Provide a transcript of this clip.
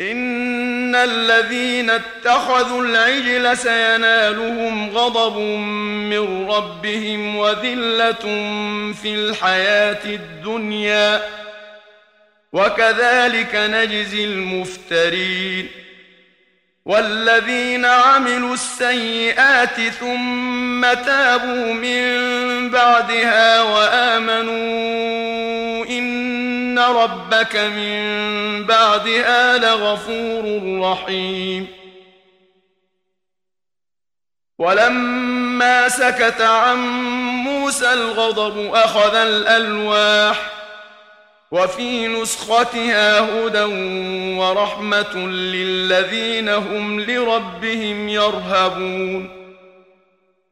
ان الذين اتخذوا العجل سينالهم غضب من ربهم وذله في الحياة الدنيا وكذلك نجزي المفترين والذين عملوا السيئات ثم تابوا من بعدها وامنوا ان ربك من بعدها لغفور رحيم ولما سكت عن موسى الغضب اخذ الالواح وفي نسختها هدى ورحمه للذين هم لربهم يرهبون